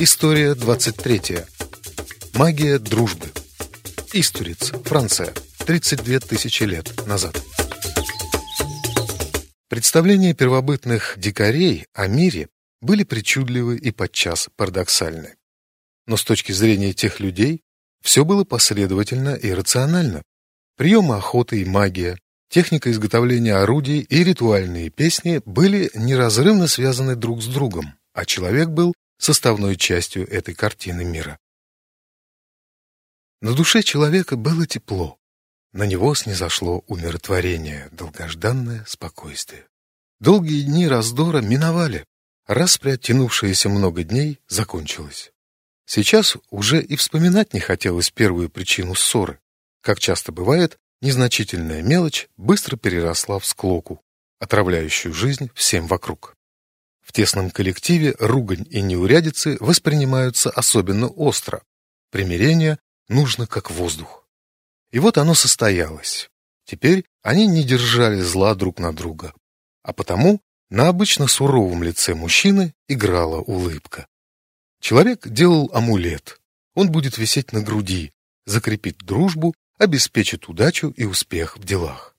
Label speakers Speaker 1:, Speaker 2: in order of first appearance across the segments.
Speaker 1: История 23. Магия дружбы. Истуриц, Франция. 32 тысячи лет назад. Представления первобытных дикарей о мире были причудливы и подчас парадоксальны. Но с точки зрения тех людей все было последовательно и рационально. Приемы охоты и магия, техника изготовления орудий и ритуальные песни были неразрывно связаны друг с другом, а человек был составной частью этой картины мира. На душе человека было тепло, на него снизошло умиротворение, долгожданное спокойствие. Долгие дни раздора миновали, распря, тянувшаяся много дней, закончилась. Сейчас уже и вспоминать не хотелось первую причину ссоры. Как часто бывает, незначительная мелочь быстро переросла в склоку, отравляющую жизнь всем вокруг. В тесном коллективе ругань и неурядицы воспринимаются особенно остро. Примирение нужно как воздух. И вот оно состоялось. Теперь они не держали зла друг на друга. А потому на обычно суровом лице мужчины играла улыбка. Человек делал амулет. Он будет висеть на груди, закрепит дружбу, обеспечит удачу и успех в делах.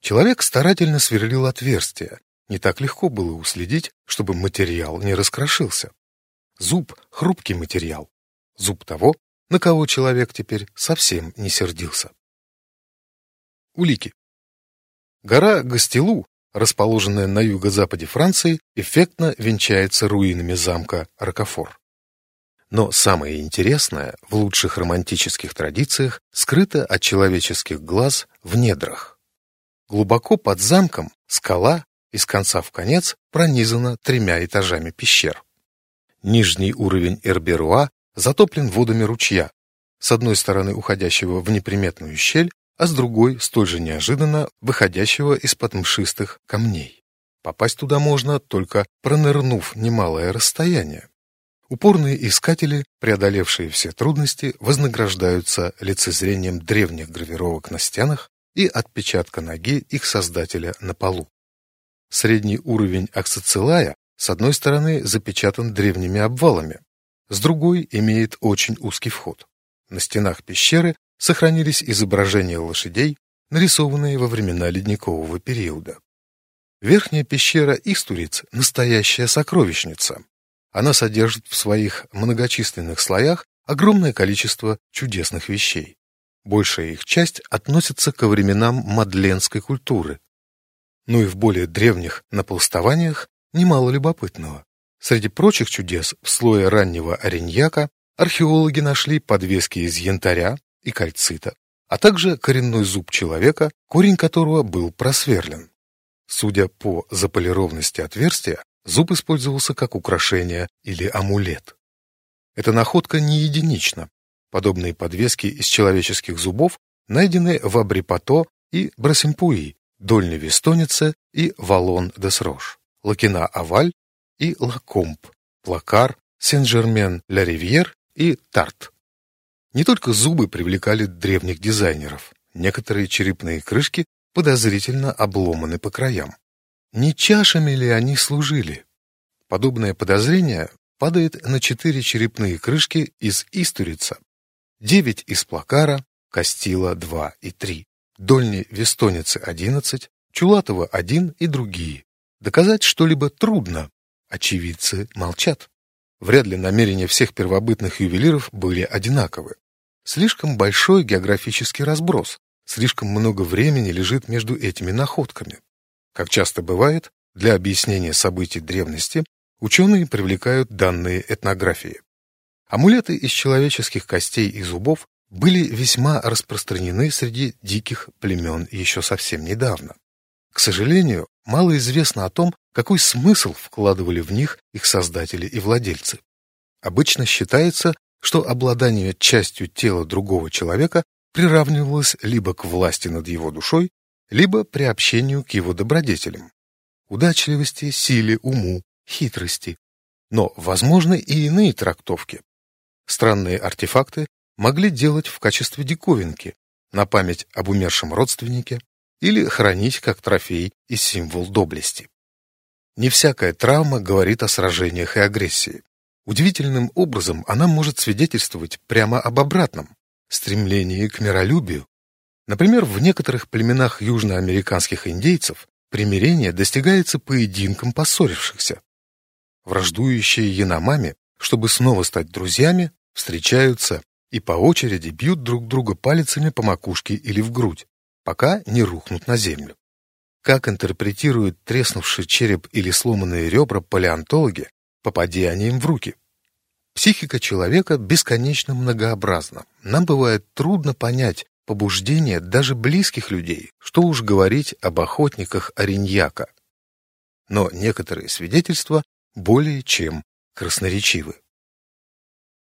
Speaker 1: Человек старательно сверлил отверстия, не так легко было уследить, чтобы материал не раскрошился. Зуб — хрупкий материал. Зуб того, на кого человек теперь совсем не сердился. Улики. Гора Гастилу, расположенная на юго-западе Франции, эффектно венчается руинами замка Рокофор. Но самое интересное в лучших романтических традициях скрыто от человеческих глаз в недрах. Глубоко под замком скала из конца в конец пронизана тремя этажами пещер. Нижний уровень Эрберуа затоплен водами ручья, с одной стороны уходящего в неприметную щель, а с другой, столь же неожиданно, выходящего из-под мшистых камней. Попасть туда можно, только пронырнув немалое расстояние. Упорные искатели, преодолевшие все трудности, вознаграждаются лицезрением древних гравировок на стенах и отпечатка ноги их создателя на полу. Средний уровень аксоцилая с одной стороны запечатан древними обвалами, с другой имеет очень узкий вход. На стенах пещеры сохранились изображения лошадей, нарисованные во времена ледникового периода. Верхняя пещера Истуриц – настоящая сокровищница. Она содержит в своих многочисленных слоях огромное количество чудесных вещей. Большая их часть относится ко временам мадленской культуры, но и в более древних наполстованиях немало любопытного. Среди прочих чудес в слое раннего ореньяка археологи нашли подвески из янтаря и кальцита, а также коренной зуб человека, корень которого был просверлен. Судя по заполированности отверстия, зуб использовался как украшение или амулет. Эта находка не единична. Подобные подвески из человеческих зубов найдены в Абрипато и Брасимпуи, Дольне Вестонице и Валон-де-Срош, Лакина-Аваль и Лакомб, Плакар, Сен-Жермен-Ля-Ривьер и Тарт. Не только зубы привлекали древних дизайнеров, некоторые черепные крышки подозрительно обломаны по краям. Не чашами ли они служили? Подобное подозрение падает на четыре черепные крышки из Истурица, девять из Плакара, Кастила 2 и 3, Дольни Вестоницы 11, Чулатова 1 и другие. Доказать что-либо трудно. Очевидцы молчат. Вряд ли намерения всех первобытных ювелиров были одинаковы. Слишком большой географический разброс, слишком много времени лежит между этими находками. Как часто бывает, для объяснения событий древности ученые привлекают данные этнографии. Амулеты из человеческих костей и зубов были весьма распространены среди диких племен еще совсем недавно. К сожалению, мало известно о том, какой смысл вкладывали в них их создатели и владельцы. Обычно считается, что обладание частью тела другого человека приравнивалось либо к власти над его душой, либо приобщению к его добродетелям, удачливости, силе, уму, хитрости. Но возможны и иные трактовки. Странные артефакты могли делать в качестве диковинки, на память об умершем родственнике или хранить как трофей и символ доблести. Не всякая травма говорит о сражениях и агрессии. Удивительным образом она может свидетельствовать прямо об обратном – стремлении к миролюбию. Например, в некоторых племенах южноамериканских индейцев примирение достигается поединком поссорившихся. Враждующие яномами, чтобы снова стать друзьями, встречаются и по очереди бьют друг друга палицами по макушке или в грудь, пока не рухнут на землю. Как интерпретируют треснувший череп или сломанные ребра палеонтологи, попадя они им в руки? Психика человека бесконечно многообразна. Нам бывает трудно понять побуждения даже близких людей, что уж говорить об охотниках Ориньяка. Но некоторые свидетельства более чем красноречивы.